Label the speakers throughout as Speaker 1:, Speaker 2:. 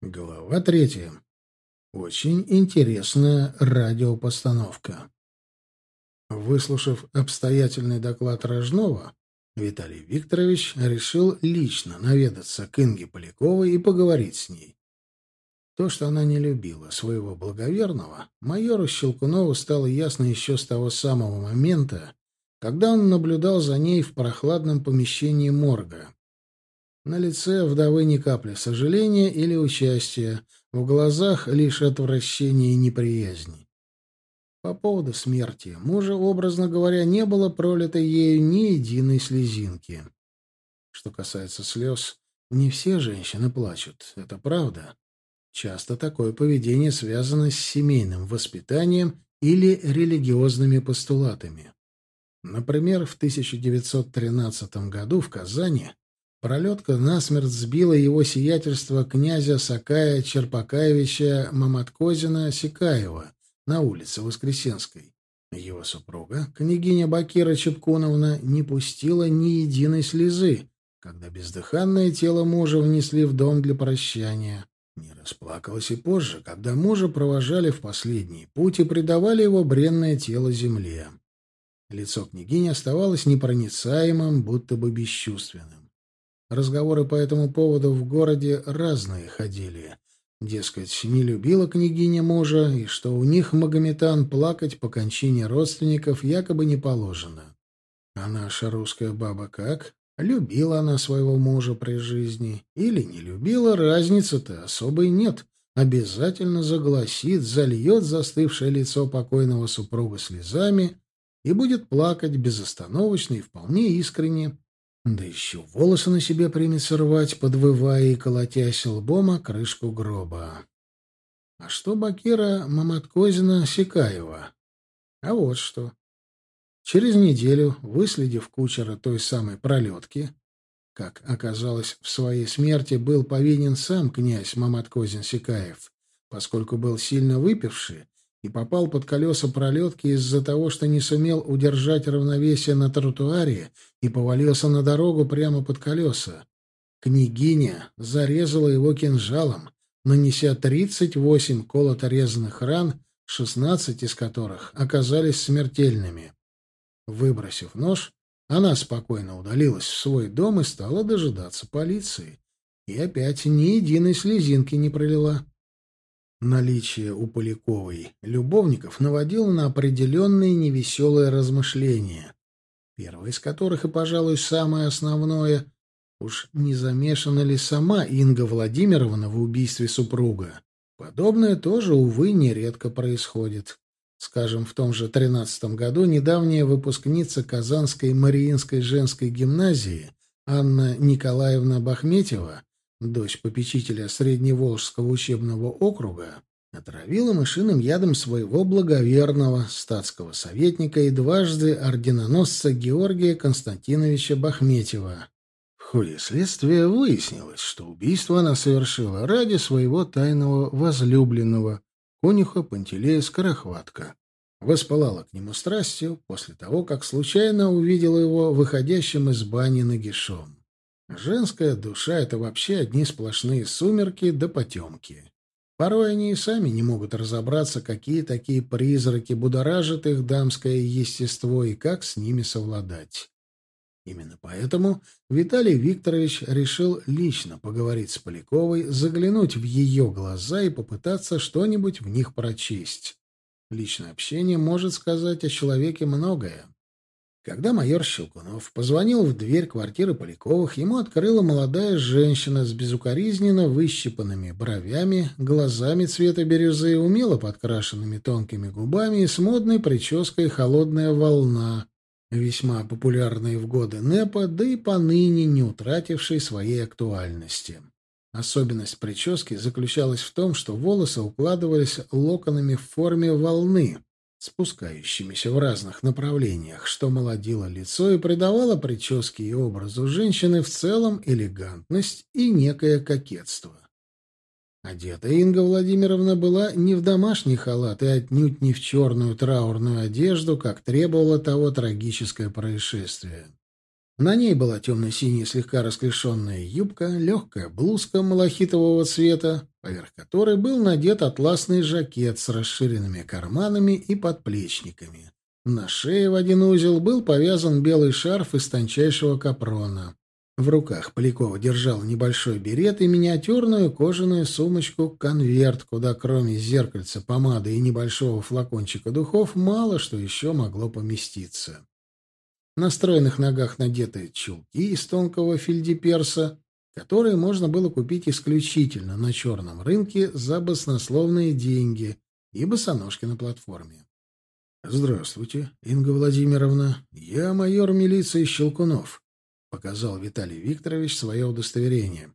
Speaker 1: Глава третья. Очень интересная радиопостановка. Выслушав обстоятельный доклад Рожнова, Виталий Викторович решил лично наведаться к Инге Поляковой и поговорить с ней. То, что она не любила своего благоверного, майору Щелкунову стало ясно еще с того самого момента, когда он наблюдал за ней в прохладном помещении морга. На лице вдовы ни капли сожаления или участия, в глазах лишь отвращение и неприязнь. По поводу смерти мужа, образно говоря, не было пролито ею ни единой слезинки. Что касается слез, не все женщины плачут, это правда. Часто такое поведение связано с семейным воспитанием или религиозными постулатами. Например, в 1913 году в Казани Пролетка насмерть сбила его сиятельство князя Сакая Черпакаевича Маматкозина Сикаева на улице Воскресенской. Его супруга, княгиня Бакира Чепкуновна, не пустила ни единой слезы, когда бездыханное тело мужа внесли в дом для прощания. Не расплакалась и позже, когда мужа провожали в последний путь и предавали его бренное тело земле. Лицо княгини оставалось непроницаемым, будто бы бесчувственным. Разговоры по этому поводу в городе разные ходили. Дескать, не любила княгиня мужа, и что у них, Магометан, плакать по кончине родственников якобы не положено. А наша русская баба как? Любила она своего мужа при жизни или не любила, разницы-то особой нет. Обязательно загласит, зальет застывшее лицо покойного супруга слезами и будет плакать безостановочно и вполне искренне. Да еще волосы на себе примется рвать, подвывая и колотясь лбом крышку гроба. А что Бакира Маматкозина Сикаева? А вот что. Через неделю, выследив кучера той самой пролетки, как оказалось, в своей смерти был повинен сам князь Маматкозин Сикаев, поскольку был сильно выпивший и попал под колеса пролетки из-за того, что не сумел удержать равновесие на тротуаре и повалился на дорогу прямо под колеса. Княгиня зарезала его кинжалом, нанеся 38 колото-резанных ран, 16 из которых оказались смертельными. Выбросив нож, она спокойно удалилась в свой дом и стала дожидаться полиции. И опять ни единой слезинки не пролила. Наличие у Поляковой любовников наводило на определенные невеселые размышления, первое из которых и, пожалуй, самое основное — уж не замешана ли сама Инга Владимировна в убийстве супруга. Подобное тоже, увы, нередко происходит. Скажем, в том же тринадцатом году недавняя выпускница Казанской Мариинской женской гимназии Анна Николаевна Бахметьева дочь попечителя Средневолжского учебного округа, отравила мышиным ядом своего благоверного статского советника и дважды орденоносца Георгия Константиновича Бахметьева. В ходе следствия выяснилось, что убийство она совершила ради своего тайного возлюбленного, конюха Пантелея Скорохватка. Воспалала к нему страстью после того, как случайно увидела его выходящим из бани нагишом. Женская душа — это вообще одни сплошные сумерки да потемки. Порой они и сами не могут разобраться, какие такие призраки будоражат их дамское естество и как с ними совладать. Именно поэтому Виталий Викторович решил лично поговорить с Поляковой, заглянуть в ее глаза и попытаться что-нибудь в них прочесть. Личное общение может сказать о человеке многое. Когда майор Щелкунов позвонил в дверь квартиры Поляковых, ему открыла молодая женщина с безукоризненно выщипанными бровями, глазами цвета бирюзы, умело подкрашенными тонкими губами и с модной прической «Холодная волна», весьма популярной в годы НЭПа, да и поныне не утратившей своей актуальности. Особенность прически заключалась в том, что волосы укладывались локонами в форме волны, спускающимися в разных направлениях, что молодило лицо и придавало прическе и образу женщины в целом элегантность и некое кокетство. Одета Инга Владимировна была не в домашний халат и отнюдь не в черную траурную одежду, как требовало того трагическое происшествие. На ней была темно-синяя слегка расклешенная юбка, легкая блузка малахитового цвета, поверх которой был надет атласный жакет с расширенными карманами и подплечниками. На шее в один узел был повязан белый шарф из тончайшего капрона. В руках Полякова держал небольшой берет и миниатюрную кожаную сумочку-конверт, куда кроме зеркальца, помады и небольшого флакончика духов мало что еще могло поместиться. На стройных ногах надеты чулки из тонкого фельдеперса, которые можно было купить исключительно на черном рынке за баснословные деньги и босоножки на платформе. «Здравствуйте, Инга Владимировна. Я майор милиции Щелкунов», — показал Виталий Викторович свое удостоверение.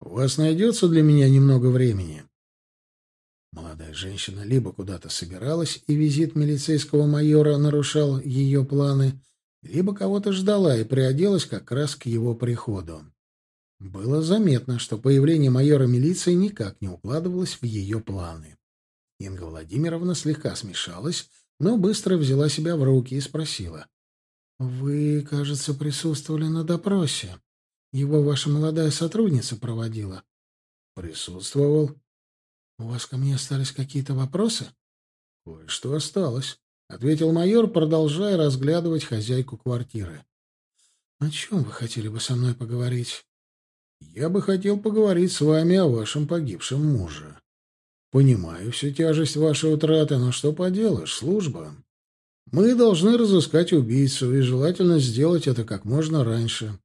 Speaker 1: «У вас найдется для меня немного времени?» Молодая женщина либо куда-то собиралась, и визит милицейского майора нарушал ее планы, либо кого-то ждала и приоделась как раз к его приходу. Было заметно, что появление майора милиции никак не укладывалось в ее планы. Инга Владимировна слегка смешалась, но быстро взяла себя в руки и спросила. «Вы, кажется, присутствовали на допросе. Его ваша молодая сотрудница проводила?» «Присутствовал». «У вас ко мне остались какие-то вопросы?» «Кое-что осталось», — ответил майор, продолжая разглядывать хозяйку квартиры. «О чем вы хотели бы со мной поговорить?» «Я бы хотел поговорить с вами о вашем погибшем муже. Понимаю всю тяжесть вашей утраты, но что поделаешь, служба. Мы должны разыскать убийцу, и желательно сделать это как можно раньше.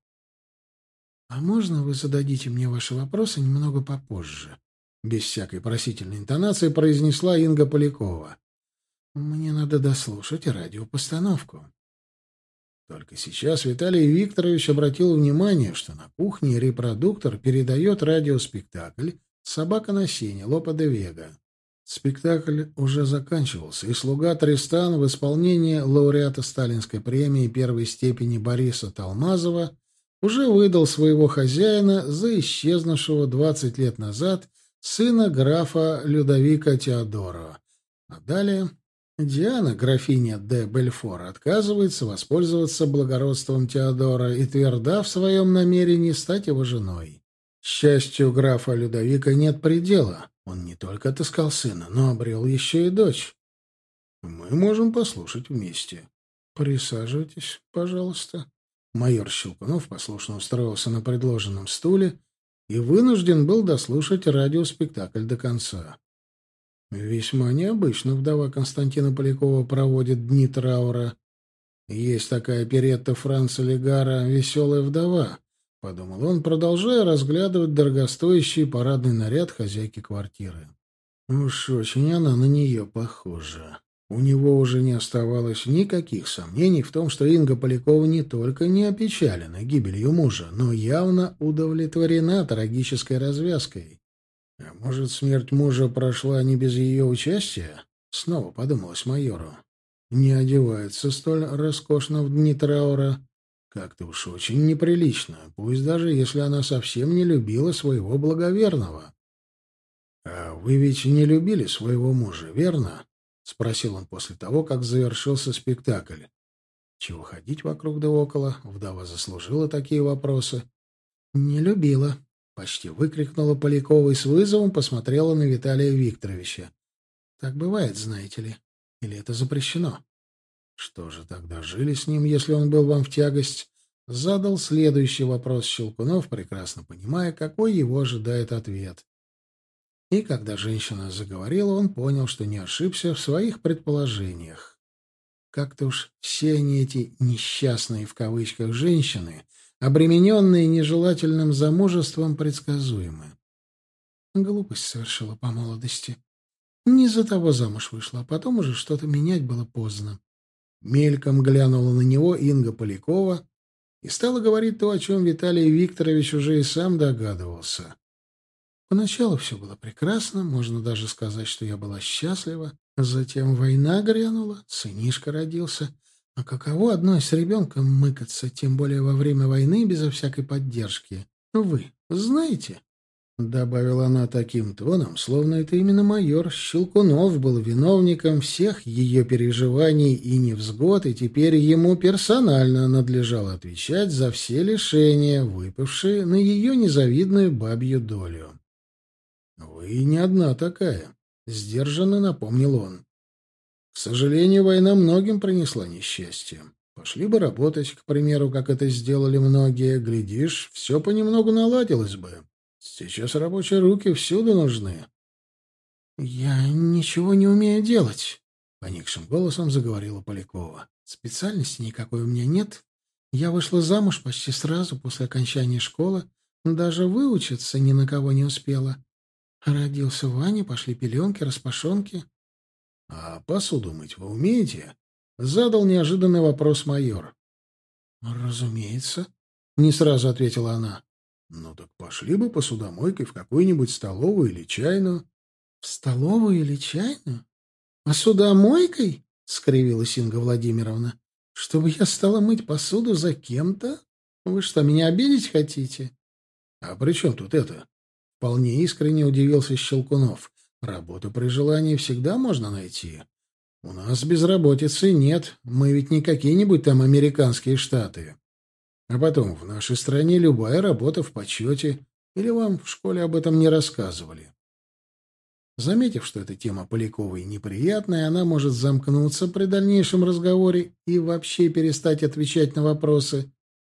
Speaker 1: А можно вы зададите мне ваши вопросы немного попозже? Без всякой просительной интонации произнесла Инга Полякова. Мне надо дослушать радиопостановку. Только сейчас Виталий Викторович обратил внимание, что на кухне репродуктор передает радиоспектакль «Собака на сене» Лопа де Вега. Спектакль уже заканчивался, и слуга Тристан в исполнении лауреата Сталинской премии первой степени Бориса Талмазова уже выдал своего хозяина за исчезнувшего 20 лет назад сына графа Людовика Теодора. А далее Диана, графиня де Бельфор, отказывается воспользоваться благородством Теодора и тверда в своем намерении стать его женой. счастью графа Людовика нет предела. Он не только отыскал сына, но обрел еще и дочь. Мы можем послушать вместе. Присаживайтесь, пожалуйста. Майор Щелкунов послушно устроился на предложенном стуле и вынужден был дослушать радиоспектакль до конца. Весьма необычно вдова Константина Полякова проводит дни траура. Есть такая перетта Франца Легара «Веселая вдова», — подумал он, продолжая разглядывать дорогостоящий парадный наряд хозяйки квартиры. Уж очень она на нее похожа. У него уже не оставалось никаких сомнений в том, что Инга Полякова не только не опечалена гибелью мужа, но явно удовлетворена трагической развязкой. А может, смерть мужа прошла не без ее участия? Снова подумалось майору. Не одевается столь роскошно в дни траура. Как-то уж очень неприлично, пусть даже если она совсем не любила своего благоверного. — А вы ведь не любили своего мужа, верно? — спросил он после того, как завершился спектакль. Чего ходить вокруг да около? Вдова заслужила такие вопросы. — Не любила, — почти выкрикнула Полякова и с вызовом посмотрела на Виталия Викторовича. — Так бывает, знаете ли. Или это запрещено? Что же тогда жили с ним, если он был вам в тягость? Задал следующий вопрос Щелкунов, прекрасно понимая, какой его ожидает ответ. И когда женщина заговорила, он понял, что не ошибся в своих предположениях. Как-то уж все они эти «несчастные» в кавычках женщины, обремененные нежелательным замужеством, предсказуемы. Глупость совершила по молодости. Не за того замуж вышла, а потом уже что-то менять было поздно. Мельком глянула на него Инга Полякова и стала говорить то, о чем Виталий Викторович уже и сам догадывался. Поначалу все было прекрасно, можно даже сказать, что я была счастлива. Затем война грянула, сынишка родился. А каково одной с ребенком мыкаться, тем более во время войны, безо всякой поддержки? Вы знаете? — добавила она таким тоном, словно это именно майор Щелкунов был виновником всех ее переживаний и невзгод, и теперь ему персонально надлежало отвечать за все лишения, выпавшие на ее незавидную бабью долю. Вы не одна такая, — сдержанно напомнил он. К сожалению, война многим принесла несчастье. Пошли бы работать, к примеру, как это сделали многие, глядишь, все понемногу наладилось бы. Сейчас рабочие руки всюду нужны. — Я ничего не умею делать, — поникшим голосом заговорила Полякова. — Специальности никакой у меня нет. Я вышла замуж почти сразу после окончания школы, даже выучиться ни на кого не успела. Родился Ваня, пошли пеленки, распашонки. — А посуду мыть вы умеете? — задал неожиданный вопрос майор. — Разумеется, — не сразу ответила она. — Ну так пошли бы посудомойкой в какую-нибудь столовую или чайную. — В столовую или чайную? Посудомойкой? — скривилась Инга Владимировна. — Чтобы я стала мыть посуду за кем-то? Вы что, меня обидеть хотите? — А при чем тут это? Вполне искренне удивился Щелкунов. Работу при желании всегда можно найти. У нас безработицы нет, мы ведь не какие-нибудь там американские штаты. А потом, в нашей стране любая работа в почете. Или вам в школе об этом не рассказывали? Заметив, что эта тема Поляковой неприятная, она может замкнуться при дальнейшем разговоре и вообще перестать отвечать на вопросы,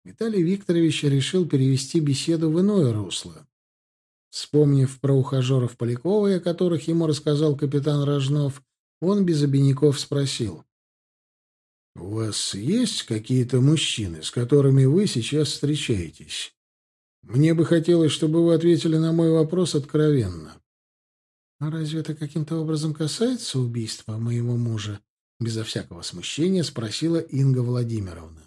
Speaker 1: Виталий Викторович решил перевести беседу в иное русло. Вспомнив про ухажеров Поляковой, о которых ему рассказал капитан Рожнов, он без обиняков спросил. «У вас есть какие-то мужчины, с которыми вы сейчас встречаетесь? Мне бы хотелось, чтобы вы ответили на мой вопрос откровенно». «А разве это каким-то образом касается убийства моего мужа?» Безо всякого смущения спросила Инга Владимировна.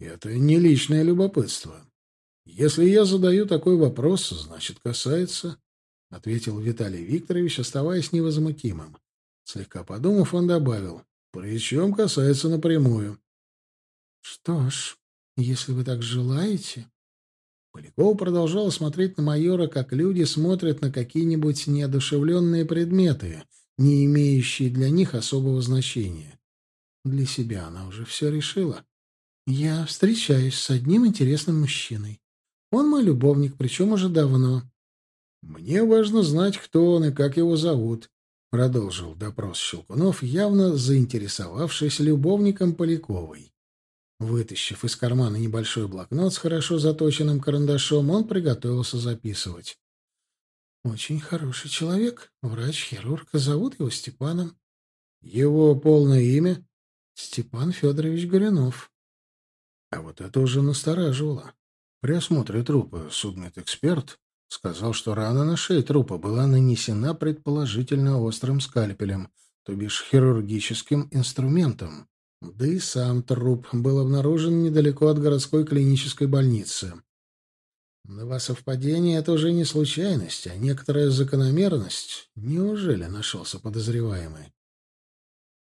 Speaker 1: «Это не личное любопытство. Если я задаю такой вопрос, значит, касается», — ответил Виталий Викторович, оставаясь невозмутимым. Слегка подумав, он добавил. Причем касается напрямую. Что ж, если вы так желаете... Поляков продолжал смотреть на майора, как люди смотрят на какие-нибудь неодушевленные предметы, не имеющие для них особого значения. Для себя она уже все решила. Я встречаюсь с одним интересным мужчиной. Он мой любовник, причем уже давно. Мне важно знать, кто он и как его зовут. Продолжил допрос Щелкунов, явно заинтересовавшись любовником Поляковой. Вытащив из кармана небольшой блокнот с хорошо заточенным карандашом, он приготовился записывать. «Очень хороший человек, врач-хирург, зовут его Степаном». «Его полное имя?» «Степан Федорович Горюнов». А вот это уже настораживало. При осмотре трупа судмедэксперт Сказал, что рана на шее трупа была нанесена предположительно острым скальпелем, то бишь хирургическим инструментом. Да и сам труп был обнаружен недалеко от городской клинической больницы. Два совпадения — это уже не случайность, а некоторая закономерность. Неужели нашелся подозреваемый?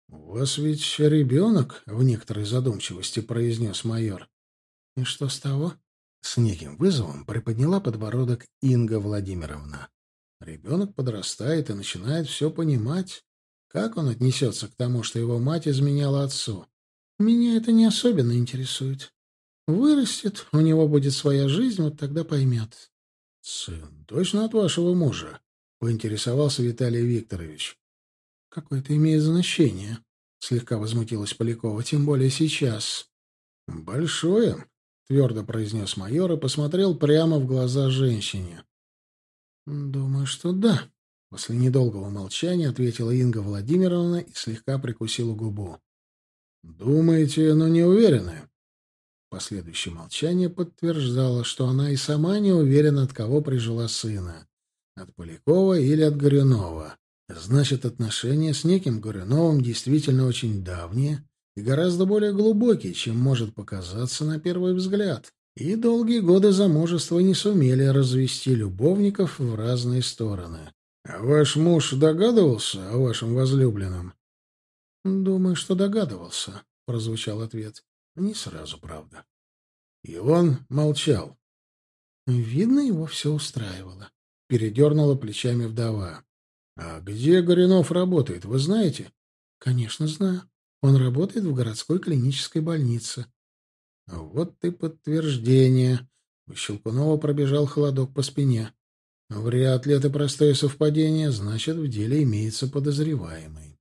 Speaker 1: — У вас ведь ребенок, — в некоторой задумчивости произнес майор. — И что с того? С неким вызовом приподняла подбородок Инга Владимировна. Ребенок подрастает и начинает все понимать. Как он отнесется к тому, что его мать изменяла отцу? Меня это не особенно интересует. Вырастет, у него будет своя жизнь, вот тогда поймет. — Сын, точно от вашего мужа? — поинтересовался Виталий Викторович. — Какое это имеет значение? — слегка возмутилась Полякова. — Тем более сейчас. — Большое, — твердо произнес майор и посмотрел прямо в глаза женщине. «Думаю, что да», — после недолгого молчания ответила Инга Владимировна и слегка прикусила губу. «Думаете, но не уверены?» Последующее молчание подтверждало, что она и сама не уверена, от кого прижила сына. От Полякова или от Горюнова. Значит, отношения с неким Горюновым действительно очень давние, и гораздо более глубокий, чем может показаться на первый взгляд. И долгие годы замужества не сумели развести любовников в разные стороны. А ваш муж догадывался о вашем возлюбленном? Думаю, что догадывался, прозвучал ответ. Не сразу, правда. И он молчал. Видно, его все устраивало. Передернула плечами вдова. «А где Горюнов работает, вы знаете?» «Конечно, знаю. Он работает в городской клинической больнице. Вот и подтверждение. У Щелкунова пробежал холодок по спине. Вряд ли это простое совпадение, значит, в деле имеется подозреваемый.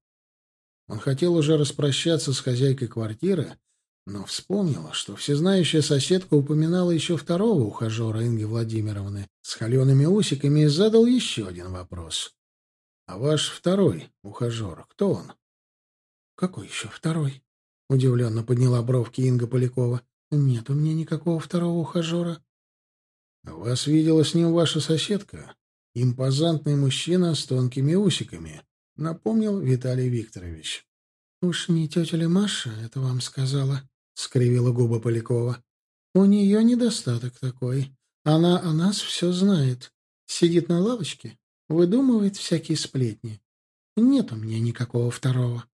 Speaker 1: Он хотел уже распрощаться с хозяйкой квартиры, но вспомнил, что всезнающая соседка упоминала еще второго ухажера Инги Владимировны с холеными усиками и задал еще один вопрос. «А ваш второй ухажер, кто он?» «Какой еще второй?» — удивленно подняла бровки Инга Полякова. «Нет у меня никакого второго ухажера». «Вас видела с ним ваша соседка? Импозантный мужчина с тонкими усиками», — напомнил Виталий Викторович. «Уж не тетя ли Маша это вам сказала?» — скривила губы Полякова. «У нее недостаток такой. Она о нас все знает. Сидит на лавочке, выдумывает всякие сплетни. Нет у меня никакого второго».